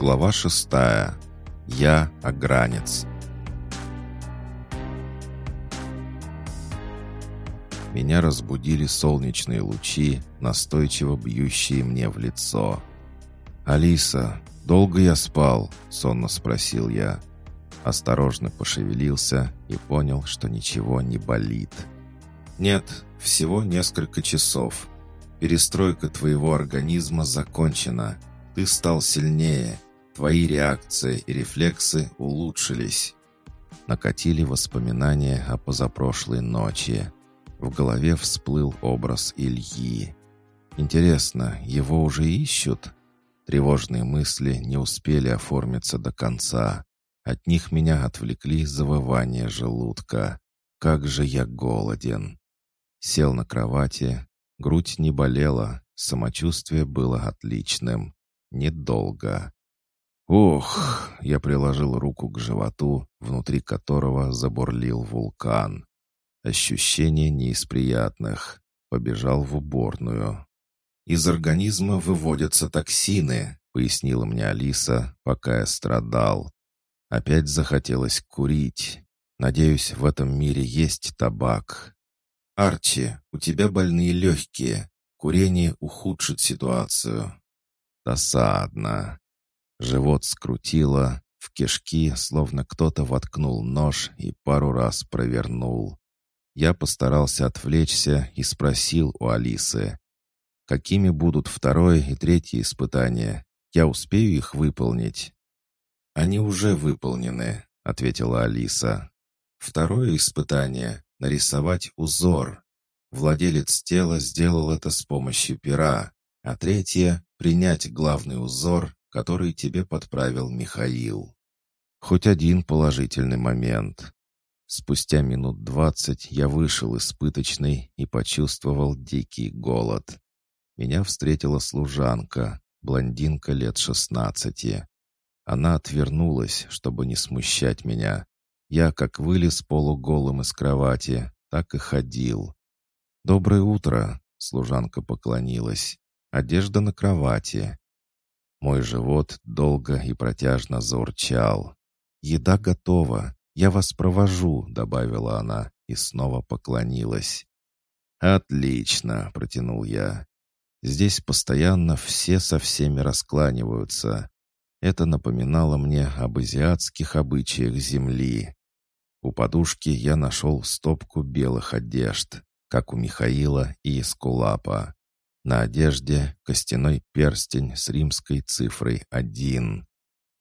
Глава шестая. Я огранец. Меня разбудили солнечные лучи, настойчиво бьющие мне в лицо. «Алиса, долго я спал?» — сонно спросил я. Осторожно пошевелился и понял, что ничего не болит. «Нет, всего несколько часов. Перестройка твоего организма закончена. Ты стал сильнее. Твои реакции и рефлексы улучшились». Накатили воспоминания о позапрошлой ночи. В голове всплыл образ Ильи. Интересно, его уже ищут? Тревожные мысли не успели оформиться до конца. От них меня отвлекли завывания желудка. Как же я голоден. Сел на кровати. Грудь не болела, самочувствие было отличным. Недолго. Ух! Я приложил руку к животу, внутри которого забурлил вулкан. Ощущение не из приятных. Побежал в уборную. «Из организма выводятся токсины», — пояснила мне Алиса, пока я страдал. Опять захотелось курить. Надеюсь, в этом мире есть табак. «Арчи, у тебя больные легкие. Курение ухудшит ситуацию». Досадно. Живот скрутило, в кишки словно кто-то воткнул нож и пару раз провернул. Я постарался отвлечься и спросил у Алисы, какими будут второе и третье испытания. Я успею их выполнить?» «Они уже выполнены», — ответила Алиса. «Второе испытание — нарисовать узор. Владелец тела сделал это с помощью пера, а третье — принять главный узор, который тебе подправил Михаил. Хоть один положительный момент. Спустя минут двадцать я вышел из пыточной и почувствовал дикий голод. Меня встретила служанка, блондинка лет шестнадцати. Она отвернулась, чтобы не смущать меня. Я как вылез полуголым из кровати, так и ходил. «Доброе утро!» — служанка поклонилась. «Одежда на кровати». Мой живот долго и протяжно заурчал. «Еда готова. Я вас провожу», — добавила она и снова поклонилась. «Отлично», — протянул я. «Здесь постоянно все со всеми раскланиваются. Это напоминало мне об азиатских обычаях земли. У подушки я нашел стопку белых одежд, как у Михаила и Эскулапа. На одежде костяной перстень с римской цифрой один.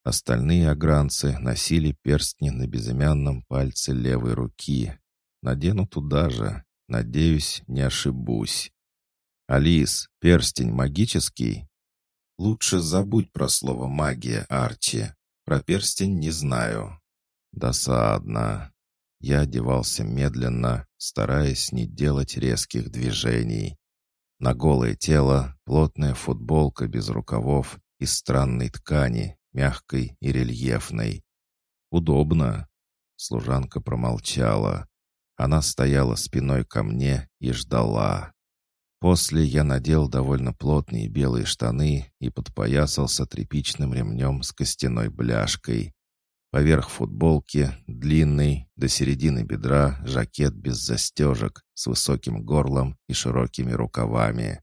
Остальные огранцы носили перстни на безымянном пальце левой руки. Надену туда же. Надеюсь, не ошибусь. «Алис, перстень магический?» «Лучше забудь про слово «магия», Арчи. Про перстень не знаю». «Досадно». Я одевался медленно, стараясь не делать резких движений. На голое тело плотная футболка без рукавов из странной ткани, мягкой и рельефной. «Удобно». Служанка промолчала. Она стояла спиной ко мне и ждала. После я надел довольно плотные белые штаны и подпоясался тряпичным ремнем с костяной бляшкой. Поверх футболки длинный, до середины бедра, жакет без застежек, с высоким горлом и широкими рукавами.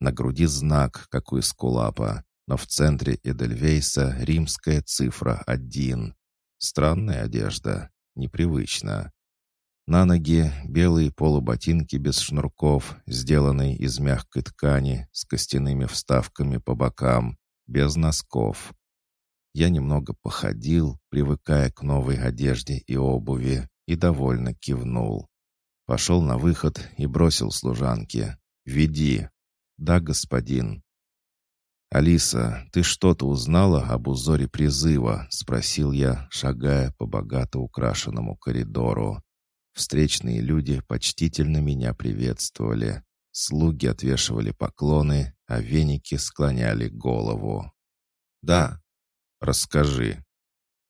На груди знак, как у эскулапа, но в центре Эдельвейса римская цифра один. Странная одежда, непривычно. На ноги белые полуботинки без шнурков, сделанные из мягкой ткани, с костяными вставками по бокам, без носков. Я немного походил, привыкая к новой одежде и обуви, и довольно кивнул. Пошел на выход и бросил служанке. «Веди». «Да, господин». «Алиса, ты что-то узнала об узоре призыва?» — спросил я, шагая по богато украшенному коридору. Встречные люди почтительно меня приветствовали. Слуги отвешивали поклоны, а веники склоняли голову. «Да, Расскажи.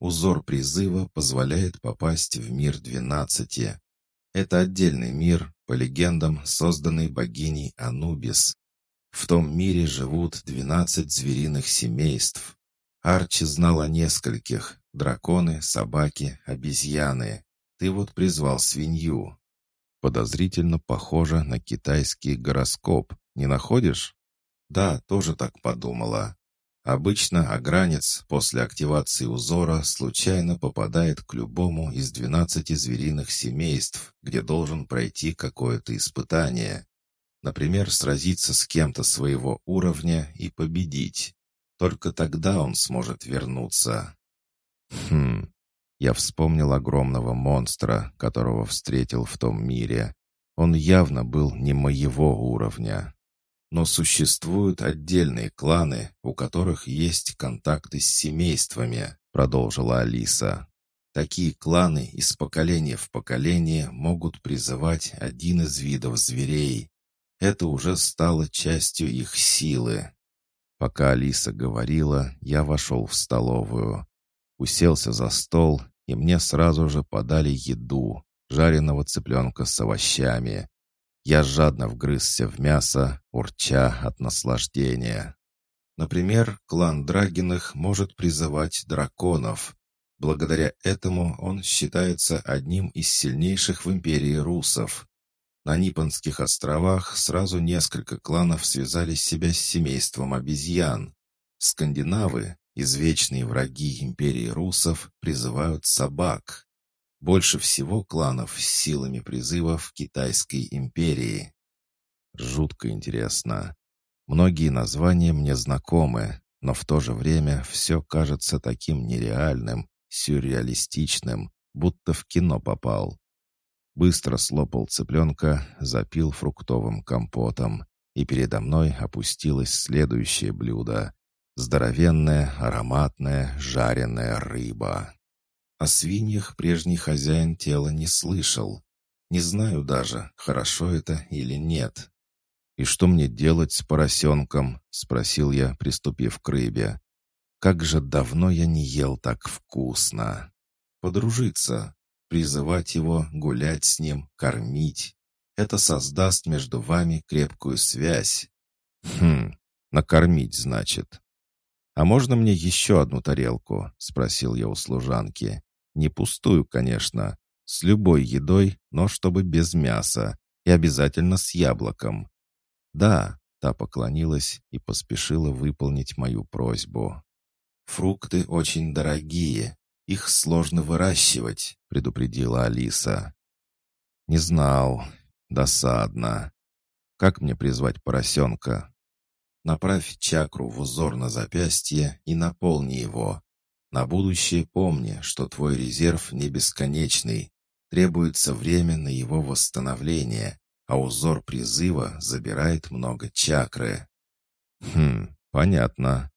Узор призыва позволяет попасть в мир двенадцати. Это отдельный мир, по легендам, созданный богиней Анубис. В том мире живут двенадцать звериных семейств. Арчи знал о нескольких. Драконы, собаки, обезьяны. Ты вот призвал свинью. Подозрительно похоже на китайский гороскоп. Не находишь? Да, тоже так подумала. Обычно огранец после активации узора случайно попадает к любому из 12 звериных семейств, где должен пройти какое-то испытание. Например, сразиться с кем-то своего уровня и победить. Только тогда он сможет вернуться. Хм, я вспомнил огромного монстра, которого встретил в том мире. Он явно был не моего уровня. Но существуют отдельные кланы, у которых есть контакты с семействами, продолжила Алиса. Такие кланы из поколения в поколение могут призывать один из видов зверей. Это уже стало частью их силы. Пока Алиса говорила, я вошел в столовую. Уселся за стол, и мне сразу же подали еду, жареного цыпленка с овощами. Я жадно вгрызся в мясо, урча от наслаждения. Например, клан Драгиных может призывать драконов. Благодаря этому он считается одним из сильнейших в империи русов. На Нипонских островах сразу несколько кланов связали себя с семейством обезьян. Скандинавы, извечные враги империи русов, призывают собак. Больше всего кланов с силами призыва в Китайской империи. Жутко интересно. Многие названия мне знакомы, но в то же время все кажется таким нереальным, сюрреалистичным, будто в кино попал. Быстро слопал цыпленка, запил фруктовым компотом, и передо мной опустилось следующее блюдо. Здоровенная, ароматная, жареная рыба. О свиньях прежний хозяин тела не слышал. Не знаю даже, хорошо это или нет. «И что мне делать с поросенком?» — спросил я, приступив к рыбе. «Как же давно я не ел так вкусно!» «Подружиться, призывать его, гулять с ним, кормить. Это создаст между вами крепкую связь». «Хм, накормить, значит». «А можно мне еще одну тарелку?» — спросил я у служанки. Не пустую, конечно. С любой едой, но чтобы без мяса. И обязательно с яблоком. Да, та поклонилась и поспешила выполнить мою просьбу. «Фрукты очень дорогие. Их сложно выращивать», — предупредила Алиса. «Не знал. Досадно. Как мне призвать поросенка?» «Направь чакру в узор на запястье и наполни его. На будущее помни, что твой резерв не бесконечный. Требуется время на его восстановление, а узор призыва забирает много чакры. Хм, понятно.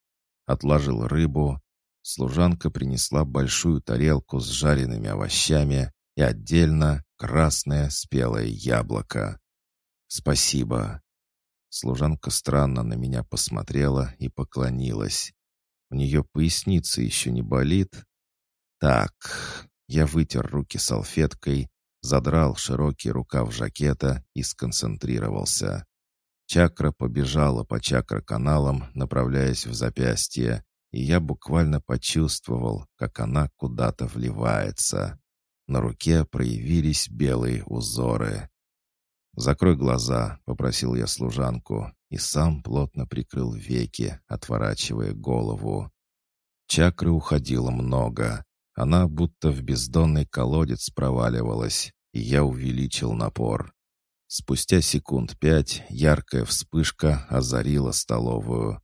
Отложил рыбу. Служанка принесла большую тарелку с жареными овощами и отдельно красное спелое яблоко. «Спасибо». Служанка странно на меня посмотрела и поклонилась. У нее поясница еще не болит. Так, я вытер руки салфеткой, задрал широкий рукав жакета и сконцентрировался. Чакра побежала по чакра-каналам, направляясь в запястье, и я буквально почувствовал, как она куда-то вливается. На руке проявились белые узоры. «Закрой глаза», — попросил я служанку, и сам плотно прикрыл веки, отворачивая голову. Чакры уходило много. Она будто в бездонный колодец проваливалась, и я увеличил напор. Спустя секунд пять яркая вспышка озарила столовую.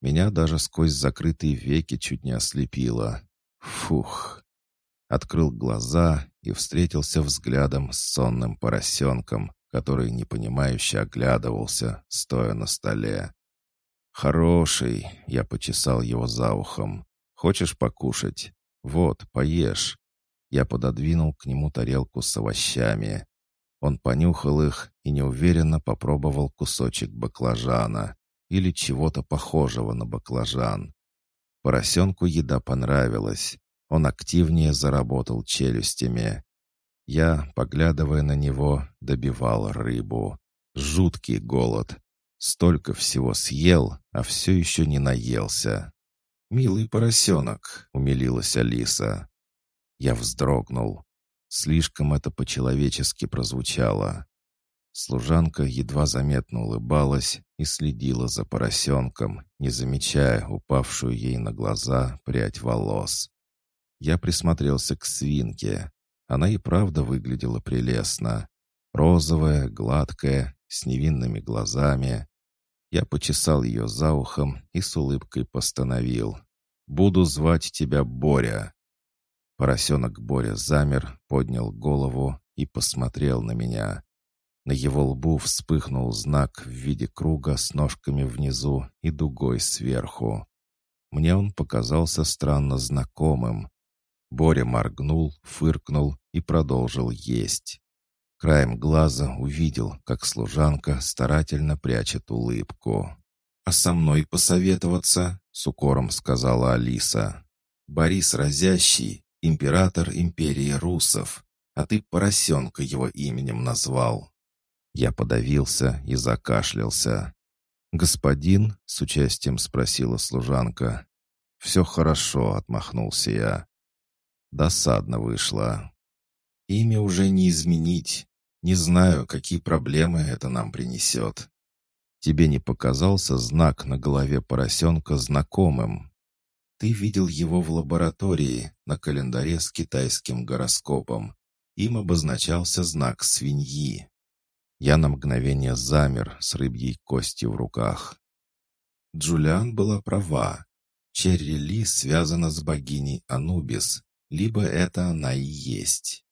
Меня даже сквозь закрытые веки чуть не ослепило. Фух. Открыл глаза и встретился взглядом с сонным поросенком, который непонимающе оглядывался, стоя на столе. «Хороший!» — я почесал его за ухом. «Хочешь покушать? Вот, поешь». Я пододвинул к нему тарелку с овощами. Он понюхал их и неуверенно попробовал кусочек баклажана или чего-то похожего на баклажан. Поросенку еда понравилась. Он активнее заработал челюстями. Я, поглядывая на него, добивал рыбу. Жуткий голод. Столько всего съел, а все еще не наелся. «Милый поросенок», — умилилась Алиса. Я вздрогнул. Слишком это по-человечески прозвучало. Служанка едва заметно улыбалась и следила за поросенком, не замечая упавшую ей на глаза прядь волос. Я присмотрелся к свинке. Она и правда выглядела прелестно. Розовая, гладкая, с невинными глазами. Я почесал ее за ухом и с улыбкой постановил. «Буду звать тебя Боря». Поросенок Боря замер, поднял голову и посмотрел на меня. На его лбу вспыхнул знак в виде круга с ножками внизу и дугой сверху. Мне он показался странно знакомым. Боря моргнул, фыркнул и продолжил есть. Краем глаза увидел, как служанка старательно прячет улыбку. «А со мной посоветоваться?» — с укором сказала Алиса. «Борис Разящий, император империи русов, а ты поросенка его именем назвал». Я подавился и закашлялся. «Господин?» — с участием спросила служанка. «Все хорошо», — отмахнулся я. Досадно вышло. Имя уже не изменить. Не знаю, какие проблемы это нам принесет. Тебе не показался знак на голове поросенка знакомым? Ты видел его в лаборатории на календаре с китайским гороскопом. Им обозначался знак свиньи. Я на мгновение замер с рыбьей костью в руках. Джулиан была права. Черри Ли связана с богиней Анубис, либо это она и есть.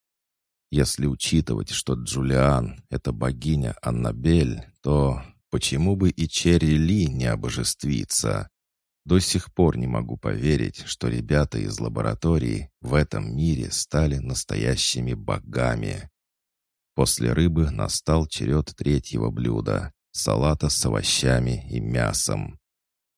Если учитывать, что Джулиан — это богиня Аннабель, то почему бы и Черри Ли не обожествиться? До сих пор не могу поверить, что ребята из лаборатории в этом мире стали настоящими богами. После рыбы настал черед третьего блюда — салата с овощами и мясом.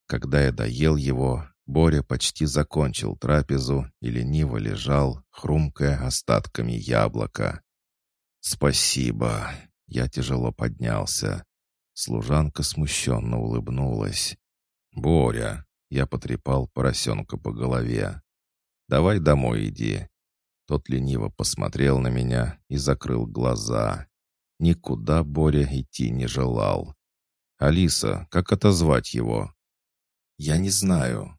Когда я доел его, Боря почти закончил трапезу и лениво лежал, хрумкая остатками яблока. «Спасибо!» Я тяжело поднялся. Служанка смущенно улыбнулась. «Боря!» Я потрепал поросенка по голове. «Давай домой иди». Тот лениво посмотрел на меня и закрыл глаза. Никуда Боря идти не желал. «Алиса, как отозвать его?» «Я не знаю.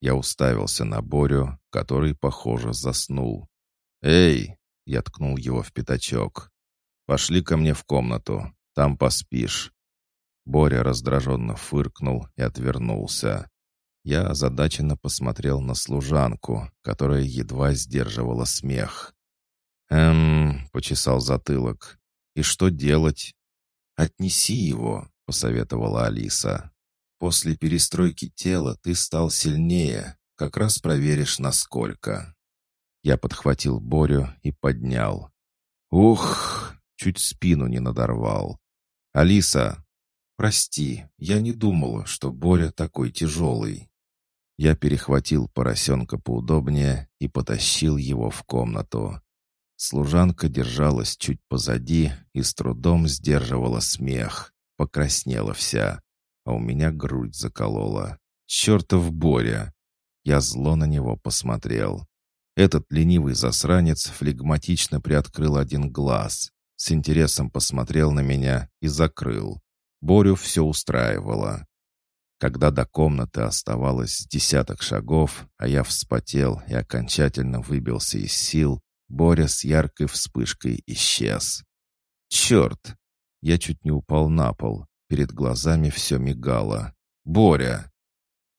Я уставился на Борю, который, похоже, заснул. «Эй!» — я ткнул его в пятачок. «Пошли ко мне в комнату, там поспишь». Боря раздраженно фыркнул и отвернулся. Я озадаченно посмотрел на служанку, которая едва сдерживала смех. «Эм...» — почесал затылок. «И что делать?» «Отнеси его», — посоветовала Алиса. После перестройки тела ты стал сильнее. Как раз проверишь, насколько». Я подхватил Борю и поднял. «Ух!» — чуть спину не надорвал. «Алиса!» «Прости, я не думала, что Боря такой тяжелый». Я перехватил поросенка поудобнее и потащил его в комнату. Служанка держалась чуть позади и с трудом сдерживала смех. Покраснела вся а у меня грудь заколола. «Чертов Боря!» Я зло на него посмотрел. Этот ленивый засранец флегматично приоткрыл один глаз, с интересом посмотрел на меня и закрыл. Борю все устраивало. Когда до комнаты оставалось десяток шагов, а я вспотел и окончательно выбился из сил, Боря с яркой вспышкой исчез. «Черт!» Я чуть не упал на пол, Перед глазами все мигало. «Боря!»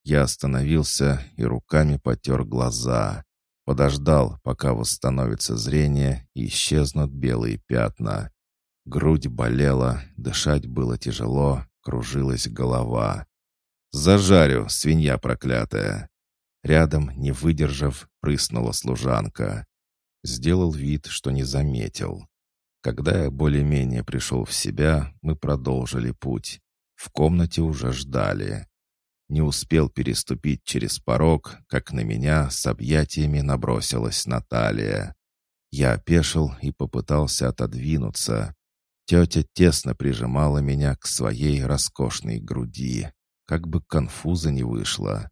Я остановился и руками потер глаза. Подождал, пока восстановится зрение и исчезнут белые пятна. Грудь болела, дышать было тяжело, кружилась голова. «Зажарю, свинья проклятая!» Рядом, не выдержав, прыснула служанка. Сделал вид, что не заметил. Когда я более-менее пришел в себя, мы продолжили путь. В комнате уже ждали. Не успел переступить через порог, как на меня с объятиями набросилась Наталья. Я опешил и попытался отодвинуться. Тетя тесно прижимала меня к своей роскошной груди. Как бы конфуза не вышло.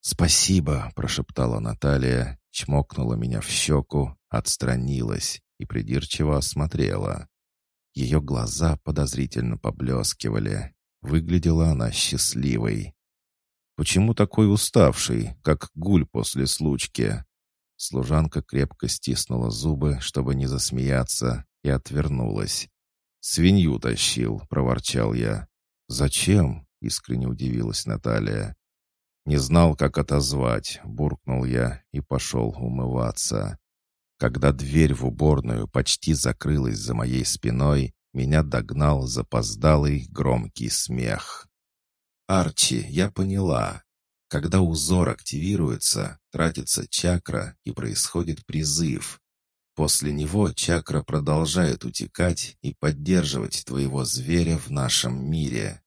«Спасибо», — прошептала Наталья, чмокнула меня в щеку, отстранилась и придирчиво осмотрела. Ее глаза подозрительно поблескивали. Выглядела она счастливой. «Почему такой уставший, как гуль после случки?» Служанка крепко стиснула зубы, чтобы не засмеяться, и отвернулась. «Свинью тащил», — проворчал я. «Зачем?» — искренне удивилась Наталья. «Не знал, как отозвать», — буркнул я и пошел умываться. Когда дверь в уборную почти закрылась за моей спиной, меня догнал запоздалый громкий смех. «Арчи, я поняла. Когда узор активируется, тратится чакра и происходит призыв. После него чакра продолжает утекать и поддерживать твоего зверя в нашем мире.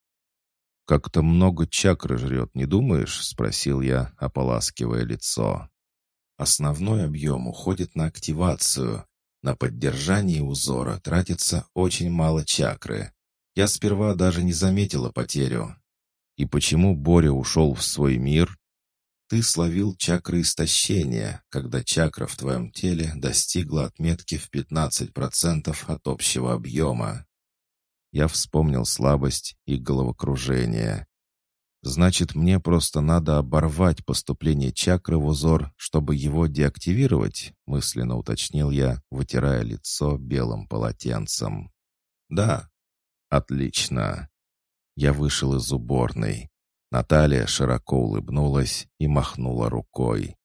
«Как-то много чакры жрет, не думаешь?» — спросил я, ополаскивая лицо. «Основной объем уходит на активацию. На поддержание узора тратится очень мало чакры. Я сперва даже не заметила потерю. И почему Боря ушел в свой мир? Ты словил чакры истощения, когда чакра в твоем теле достигла отметки в 15% от общего объема. Я вспомнил слабость и головокружение. Значит, мне просто надо оборвать поступление чакры в узор, чтобы его деактивировать, мысленно уточнил я, вытирая лицо белым полотенцем. Да. Отлично. Я вышел из уборной. Наталья широко улыбнулась и махнула рукой.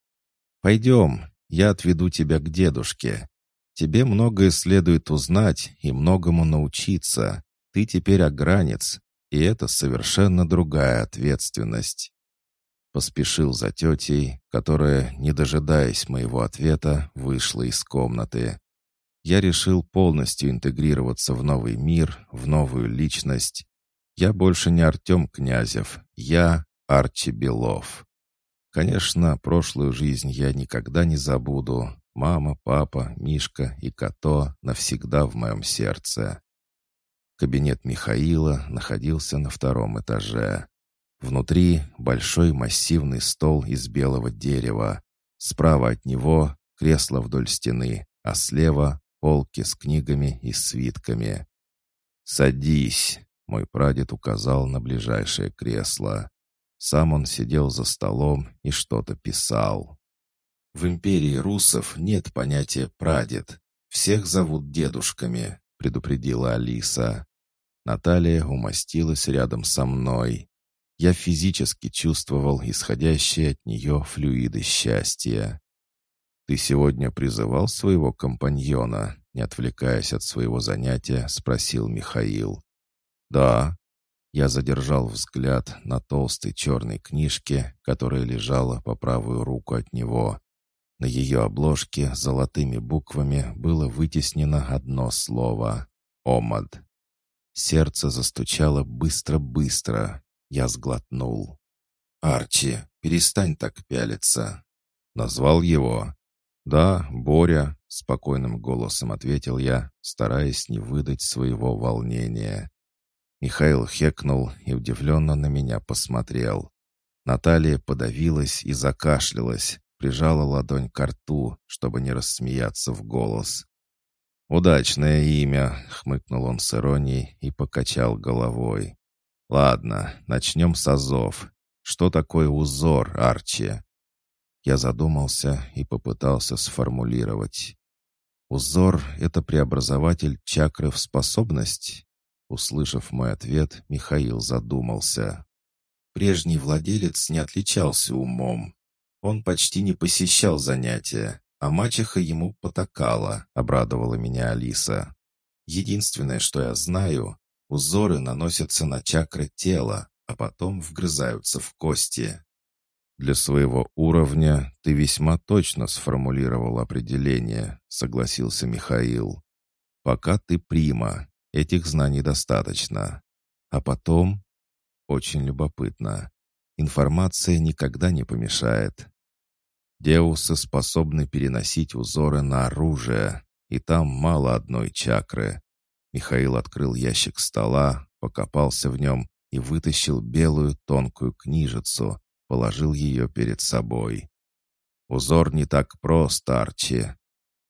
«Пойдем, я отведу тебя к дедушке. Тебе многое следует узнать и многому научиться. Ты теперь огранец, и это совершенно другая ответственность. Поспешил за тетей, которая, не дожидаясь моего ответа, вышла из комнаты. Я решил полностью интегрироваться в новый мир, в новую личность. Я больше не Артем Князев, я Арчи Белов. Конечно, прошлую жизнь я никогда не забуду. Мама, папа, Мишка и Като навсегда в моем сердце. Кабинет Михаила находился на втором этаже. Внутри большой массивный стол из белого дерева. Справа от него кресло вдоль стены, а слева полки с книгами и свитками. «Садись», — мой прадед указал на ближайшее кресло. Сам он сидел за столом и что-то писал. «В империи русов нет понятия «прадед». Всех зовут дедушками», — предупредила Алиса. Наталья умостилась рядом со мной. Я физически чувствовал исходящие от нее флюиды счастья. «Ты сегодня призывал своего компаньона?» Не отвлекаясь от своего занятия, спросил Михаил. «Да». Я задержал взгляд на толстой черной книжке, которая лежала по правую руку от него. На ее обложке золотыми буквами было вытеснено одно слово — «Омад». Сердце застучало быстро-быстро. Я сглотнул. «Арчи, перестань так пялиться!» Назвал его. «Да, Боря», — спокойным голосом ответил я, стараясь не выдать своего волнения. Михаил хекнул и удивленно на меня посмотрел. Наталья подавилась и закашлялась, прижала ладонь к рту, чтобы не рассмеяться в голос. «Удачное имя», — хмыкнул он с иронией и покачал головой. «Ладно, начнем с азов. Что такое узор, Арчи?» Я задумался и попытался сформулировать. «Узор — это преобразователь чакры в способность?» Услышав мой ответ, Михаил задумался. Прежний владелец не отличался умом. Он почти не посещал занятия, а мачеха ему потакала, обрадовала меня Алиса. Единственное, что я знаю, узоры наносятся на чакры тела, а потом вгрызаются в кости. Для своего уровня ты весьма точно сформулировал определение, согласился Михаил. Пока ты прима, этих знаний достаточно. А потом... Очень любопытно. Информация никогда не помешает. Деусы способны переносить узоры на оружие, и там мало одной чакры. Михаил открыл ящик стола, покопался в нем и вытащил белую тонкую книжицу, положил ее перед собой. «Узор не так прост, Арчи».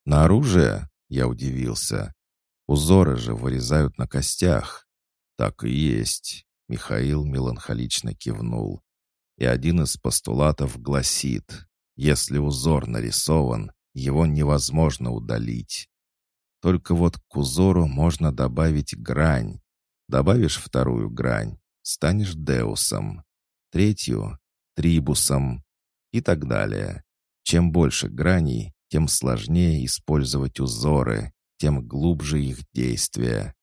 «На оружие?» — я удивился. «Узоры же вырезают на костях». «Так и есть», — Михаил меланхолично кивнул. И один из постулатов гласит, если узор нарисован, его невозможно удалить. Только вот к узору можно добавить грань. Добавишь вторую грань, станешь Деусом. Третью — Трибусом. И так далее. Чем больше граней, тем сложнее использовать узоры, тем глубже их действие.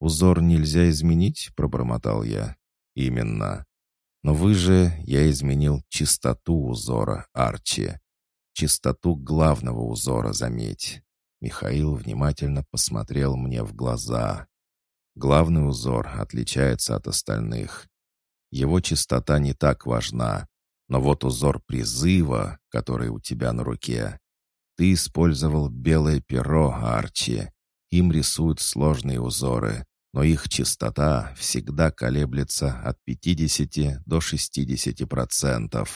«Узор нельзя изменить?» — пробормотал я. «Именно. Но вы же, я изменил чистоту узора, Арчи. Чистоту главного узора, заметь. Михаил внимательно посмотрел мне в глаза. Главный узор отличается от остальных. Его чистота не так важна. Но вот узор призыва, который у тебя на руке. Ты использовал белое перо, Арчи. Им рисуют сложные узоры, но их частота всегда колеблется от 50 до 60%.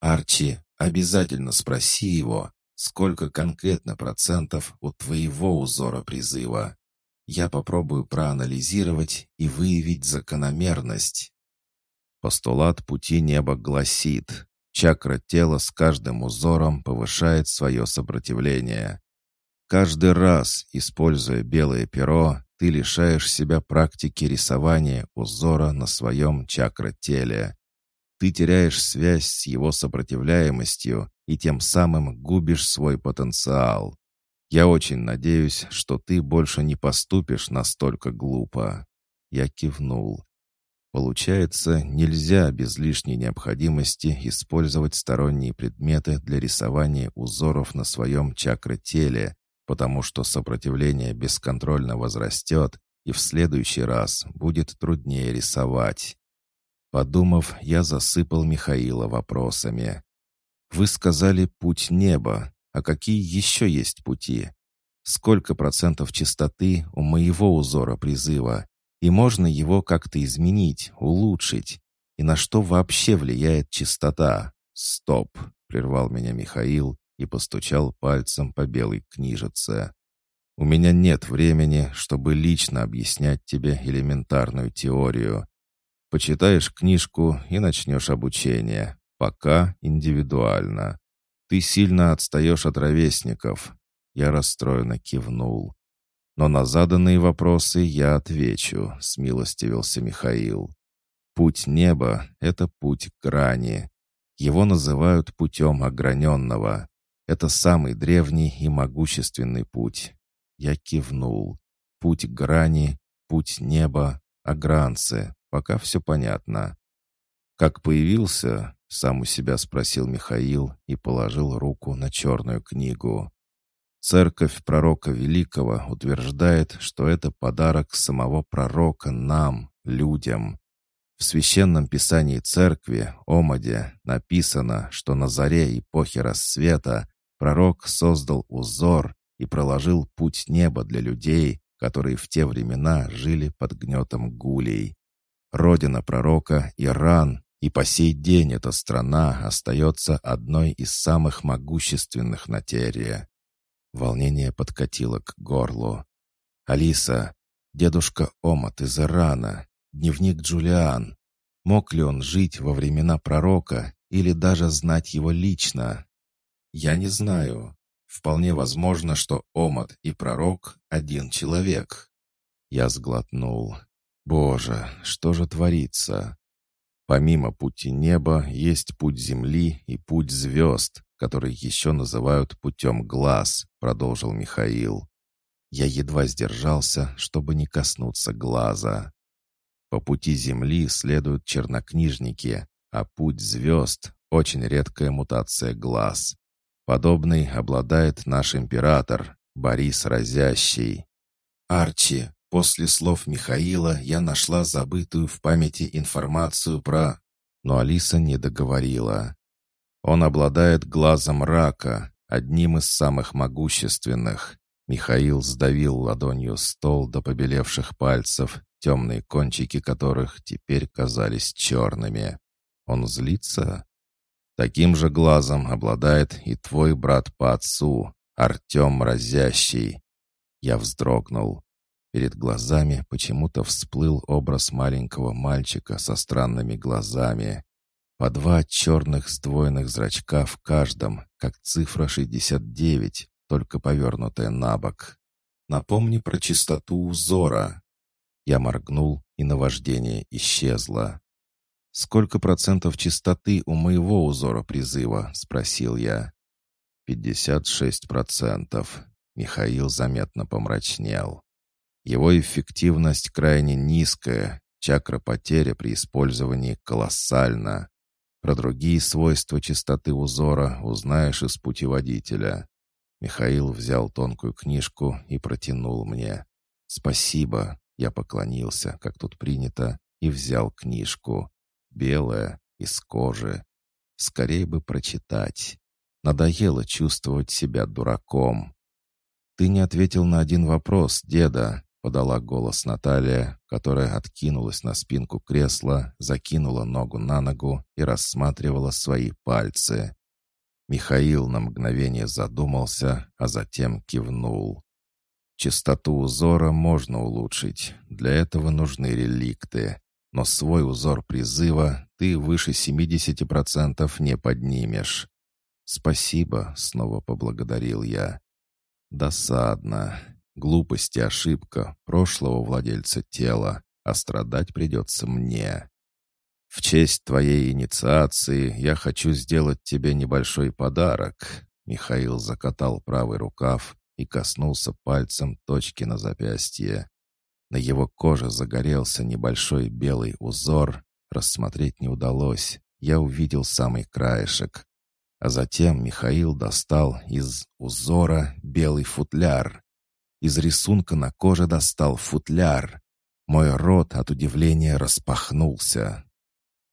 Арчи, обязательно спроси его, сколько конкретно процентов у твоего узора призыва. Я попробую проанализировать и выявить закономерность. Постулат пути неба гласит, чакра тела с каждым узором повышает свое сопротивление. Каждый раз, используя белое перо, ты лишаешь себя практики рисования узора на своем чакра-теле. Ты теряешь связь с его сопротивляемостью и тем самым губишь свой потенциал. Я очень надеюсь, что ты больше не поступишь настолько глупо. Я кивнул. Получается, нельзя без лишней необходимости использовать сторонние предметы для рисования узоров на своем чакра-теле, потому что сопротивление бесконтрольно возрастет, и в следующий раз будет труднее рисовать. Подумав, я засыпал Михаила вопросами. «Вы сказали «путь неба», а какие еще есть пути? Сколько процентов чистоты у моего узора призыва? И можно его как-то изменить, улучшить? И на что вообще влияет чистота? Стоп!» — прервал меня Михаил и постучал пальцем по белой книжице. «У меня нет времени, чтобы лично объяснять тебе элементарную теорию. Почитаешь книжку и начнешь обучение. Пока индивидуально. Ты сильно отстаешь от ровесников». Я расстроенно кивнул. «Но на заданные вопросы я отвечу», — смилостивился Михаил. «Путь неба — это путь грани. Его называют путем ограненного. Это самый древний и могущественный путь. Я кивнул. Путь грани, путь неба, агранцы. Пока все понятно. Как появился, сам у себя спросил Михаил и положил руку на черную книгу. Церковь пророка Великого утверждает, что это подарок самого пророка нам, людям. В священном писании церкви, Омаде, написано, что на заре эпохи рассвета Пророк создал узор и проложил путь неба для людей, которые в те времена жили под гнетом гулей. Родина пророка — Иран, и по сей день эта страна остается одной из самых могущественных на Терре. Волнение подкатило к горлу. «Алиса, дедушка Омат из Ирана, дневник Джулиан. Мог ли он жить во времена пророка или даже знать его лично?» Я не знаю. Вполне возможно, что Омат и Пророк — один человек. Я сглотнул. Боже, что же творится? Помимо пути неба есть путь земли и путь звезд, который еще называют путем глаз, продолжил Михаил. Я едва сдержался, чтобы не коснуться глаза. По пути земли следуют чернокнижники, а путь звезд — очень редкая мутация глаз. Подобный обладает наш император, Борис Разящий. Арчи, после слов Михаила я нашла забытую в памяти информацию про... Но Алиса не договорила. Он обладает глазом рака, одним из самых могущественных. Михаил сдавил ладонью стол до побелевших пальцев, темные кончики которых теперь казались черными. Он злится? Таким же глазом обладает и твой брат по отцу, Артем Разящий. Я вздрогнул. Перед глазами почему-то всплыл образ маленького мальчика со странными глазами. По два черных сдвоенных зрачка в каждом, как цифра 69, только повернутая на бок. Напомни про чистоту узора. Я моргнул, и наваждение исчезло. «Сколько процентов чистоты у моего узора призыва?» — спросил я. «Пятьдесят шесть процентов». Михаил заметно помрачнел. Его эффективность крайне низкая, чакра потеря при использовании колоссальна. Про другие свойства чистоты узора узнаешь из путеводителя. Михаил взял тонкую книжку и протянул мне. «Спасибо!» Я поклонился, как тут принято, и взял книжку. Белая, из кожи. Скорее бы прочитать. Надоело чувствовать себя дураком. «Ты не ответил на один вопрос, деда», — подала голос Наталья, которая откинулась на спинку кресла, закинула ногу на ногу и рассматривала свои пальцы. Михаил на мгновение задумался, а затем кивнул. Чистоту узора можно улучшить. Для этого нужны реликты. Но свой узор призыва ты выше 70% не поднимешь. «Спасибо», — снова поблагодарил я. «Досадно. Глупость и ошибка прошлого владельца тела, а страдать придется мне. В честь твоей инициации я хочу сделать тебе небольшой подарок». Михаил закатал правый рукав и коснулся пальцем точки на запястье. На его коже загорелся небольшой белый узор. Рассмотреть не удалось. Я увидел самый краешек. А затем Михаил достал из узора белый футляр. Из рисунка на коже достал футляр. Мой рот от удивления распахнулся.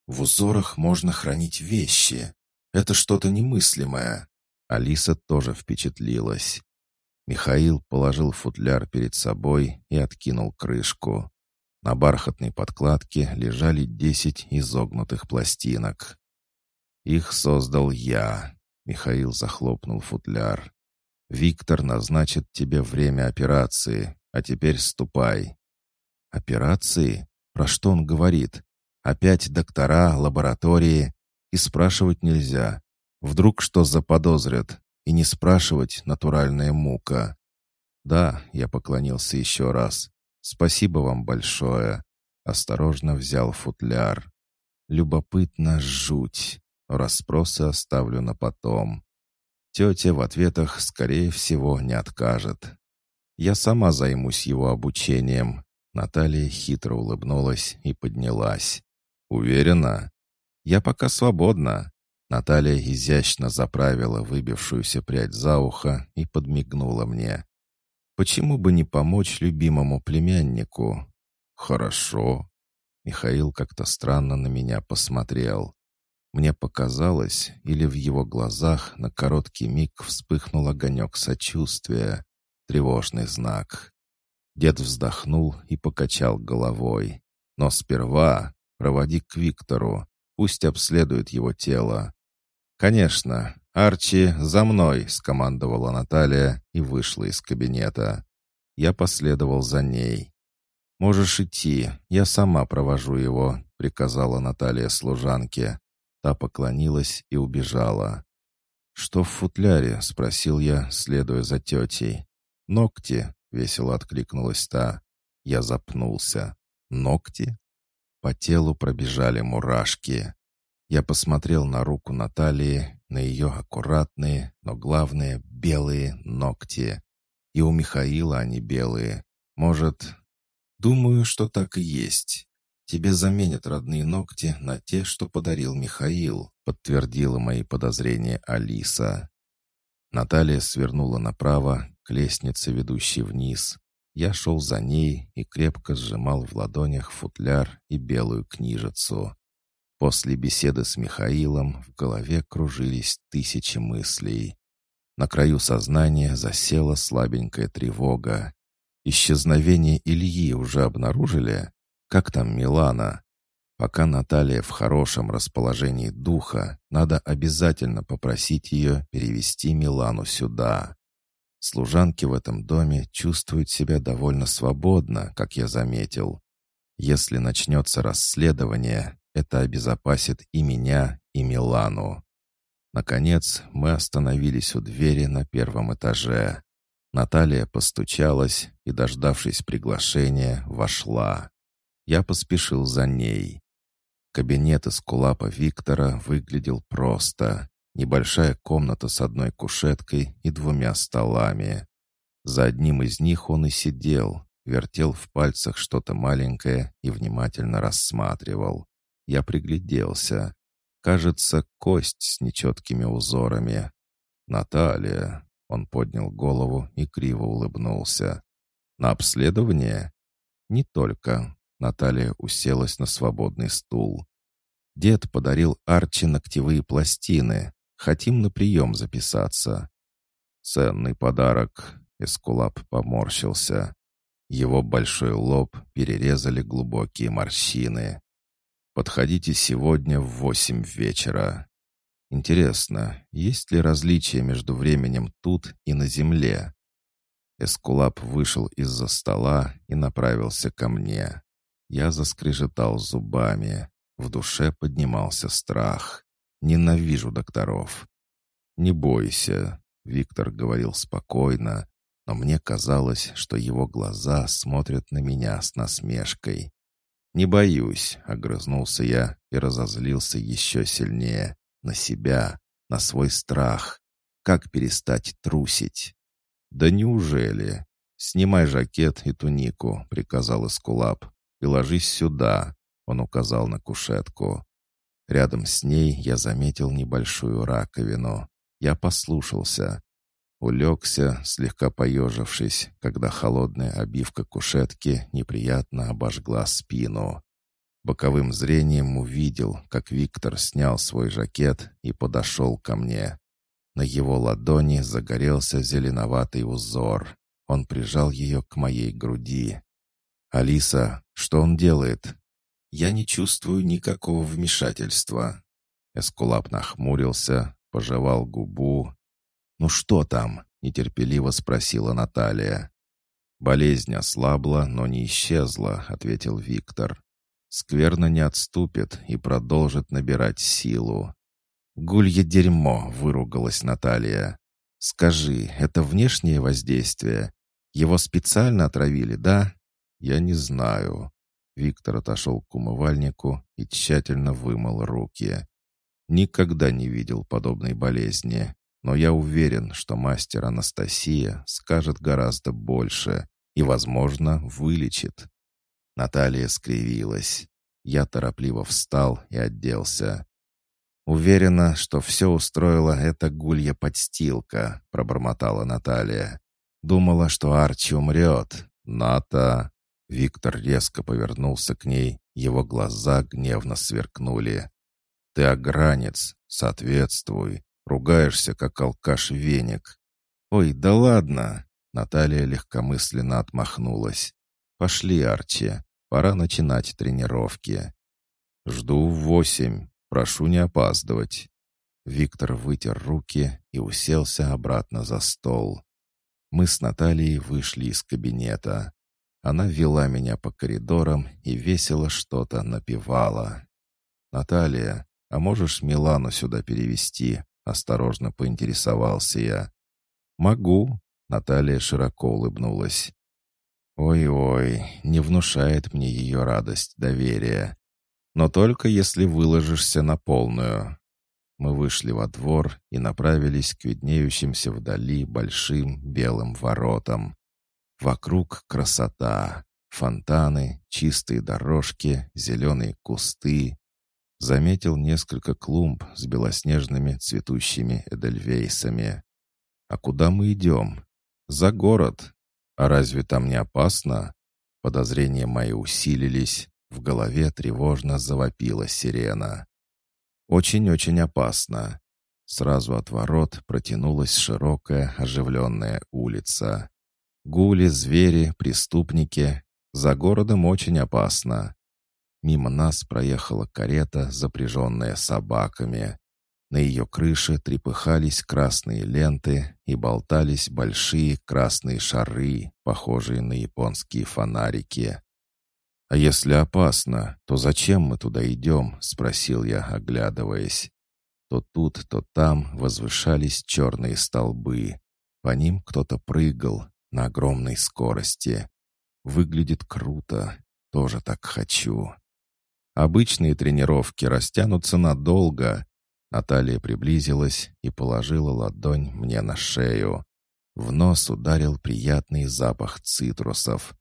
В узорах можно хранить вещи. Это что-то немыслимое. Алиса тоже впечатлилась. Михаил положил футляр перед собой и откинул крышку. На бархатной подкладке лежали десять изогнутых пластинок. «Их создал я», — Михаил захлопнул футляр. «Виктор назначит тебе время операции, а теперь ступай». «Операции? Про что он говорит? Опять доктора, лаборатории? И спрашивать нельзя. Вдруг что заподозрят? И не спрашивать — натуральная мука. «Да», — я поклонился еще раз. «Спасибо вам большое». Осторожно взял футляр. Любопытно жуть. Расспросы оставлю на потом. Тетя в ответах, скорее всего, не откажет. Я сама займусь его обучением. Наталья хитро улыбнулась и поднялась. «Уверена?» «Я пока свободна. Наталья изящно заправила выбившуюся прядь за ухо и подмигнула мне. «Почему бы не помочь любимому племяннику?» «Хорошо». Михаил как-то странно на меня посмотрел. Мне показалось, или в его глазах на короткий миг вспыхнул огонек сочувствия. Тревожный знак. Дед вздохнул и покачал головой. «Но сперва проводи к Виктору. Пусть обследует его тело. «Конечно. Арчи, за мной!» — скомандовала Наталья и вышла из кабинета. Я последовал за ней. «Можешь идти, я сама провожу его», — приказала Наталья служанке. Та поклонилась и убежала. «Что в футляре?» — спросил я, следуя за тетей. «Ногти», — весело откликнулась та. Я запнулся. «Ногти?» По телу пробежали мурашки. Я посмотрел на руку Натальи, на ее аккуратные, но главное, белые ногти. И у Михаила они белые. Может, думаю, что так и есть. Тебе заменят родные ногти на те, что подарил Михаил, подтвердила мои подозрения Алиса. Наталья свернула направо, к лестнице, ведущей вниз. Я шел за ней и крепко сжимал в ладонях футляр и белую книжицу. После беседы с Михаилом в голове кружились тысячи мыслей. На краю сознания засела слабенькая тревога. Исчезновение Ильи уже обнаружили? Как там Милана? Пока Наталья в хорошем расположении духа, надо обязательно попросить ее перевести Милану сюда. Служанки в этом доме чувствуют себя довольно свободно, как я заметил. Если начнется расследование, это обезопасит и меня, и Милану. Наконец, мы остановились у двери на первом этаже. Наталья постучалась и, дождавшись приглашения, вошла. Я поспешил за ней. Кабинет из кулапа Виктора выглядел просто. Небольшая комната с одной кушеткой и двумя столами. За одним из них он и сидел, вертел в пальцах что-то маленькое и внимательно рассматривал. Я пригляделся. Кажется, кость с нечеткими узорами. «Наталья!» Он поднял голову и криво улыбнулся. «На обследование?» «Не только. Наталья уселась на свободный стул. «Дед подарил Арчи ногтевые пластины. Хотим на прием записаться». «Ценный подарок», — Эскулап поморщился. Его большой лоб перерезали глубокие морщины. «Подходите сегодня в восемь вечера». Интересно, есть ли различия между временем тут и на Земле? Эскулап вышел из-за стола и направился ко мне. Я заскрежетал зубами. В душе поднимался страх. Ненавижу докторов. «Не бойся», — Виктор говорил спокойно, но мне казалось, что его глаза смотрят на меня с насмешкой. «Не боюсь», — огрызнулся я и разозлился еще сильнее. На себя, на свой страх. Как перестать трусить? «Да неужели?» «Снимай жакет и тунику», — приказал Эскулап и ложись сюда», — он указал на кушетку. Рядом с ней я заметил небольшую раковину. Я послушался. Улегся, слегка поежившись, когда холодная обивка кушетки неприятно обожгла спину. Боковым зрением увидел, как Виктор снял свой жакет и подошел ко мне. На его ладони загорелся зеленоватый узор. Он прижал ее к моей груди. «Алиса, что он делает?» «Я не чувствую никакого вмешательства». Эскулап нахмурился, пожевал губу. «Ну что там?» — нетерпеливо спросила Наталья. «Болезнь ослабла, но не исчезла», — ответил Виктор. «Скверно не отступит и продолжит набирать силу». «Гулье дерьмо!» — выругалась Наталья. «Скажи, это внешнее воздействие? Его специально отравили, да?» «Я не знаю». Виктор отошел к умывальнику и тщательно вымыл руки. Никогда не видел подобной болезни, но я уверен, что мастер Анастасия скажет гораздо больше и, возможно, вылечит. Наталья скривилась. Я торопливо встал и оделся. «Уверена, что все устроила эта гулья-подстилка», — пробормотала Наталья. «Думала, что Арчи умрет. Ната...» Виктор резко повернулся к ней, его глаза гневно сверкнули. «Ты огранец, соответствуй, ругаешься, как алкаш-веник». «Ой, да ладно!» Наталья легкомысленно отмахнулась. «Пошли, Арчи, пора начинать тренировки». «Жду в восемь, прошу не опаздывать». Виктор вытер руки и уселся обратно за стол. Мы с Натальей вышли из кабинета. Она вела меня по коридорам и весело что-то напевала. «Наталья, а можешь Милану сюда перевести? осторожно поинтересовался я. «Могу», — Наталья широко улыбнулась. «Ой-ой, не внушает мне ее радость, доверие. Но только если выложишься на полную». Мы вышли во двор и направились к виднеющимся вдали большим белым воротам. Вокруг красота. Фонтаны, чистые дорожки, зеленые кусты. Заметил несколько клумб с белоснежными цветущими эдельвейсами. «А куда мы идем?» «За город. А разве там не опасно?» Подозрения мои усилились. В голове тревожно завопила сирена. «Очень-очень опасно». Сразу от ворот протянулась широкая оживленная улица. Гули, звери, преступники. За городом очень опасно. мимо нас проехала карета, запряженная собаками. На ее крыше трепыхались красные ленты и болтались большие красные шары, похожие на японские фонарики. «А если опасно, то зачем мы туда идем?» — спросил я, оглядываясь. То тут, то там возвышались черные столбы. По ним кто-то прыгал на огромной скорости. Выглядит круто. Тоже так хочу. Обычные тренировки растянутся надолго. Наталья приблизилась и положила ладонь мне на шею. В нос ударил приятный запах цитрусов.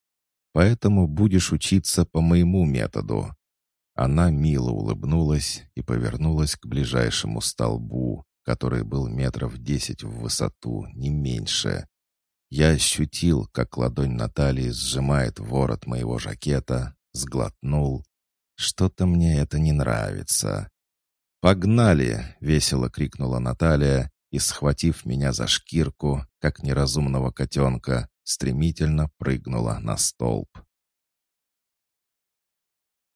Поэтому будешь учиться по моему методу. Она мило улыбнулась и повернулась к ближайшему столбу, который был метров десять в высоту, не меньше. Я ощутил, как ладонь Натальи сжимает ворот моего жакета, сглотнул. Что-то мне это не нравится. «Погнали!» — весело крикнула Наталья и, схватив меня за шкирку, как неразумного котенка, стремительно прыгнула на столб.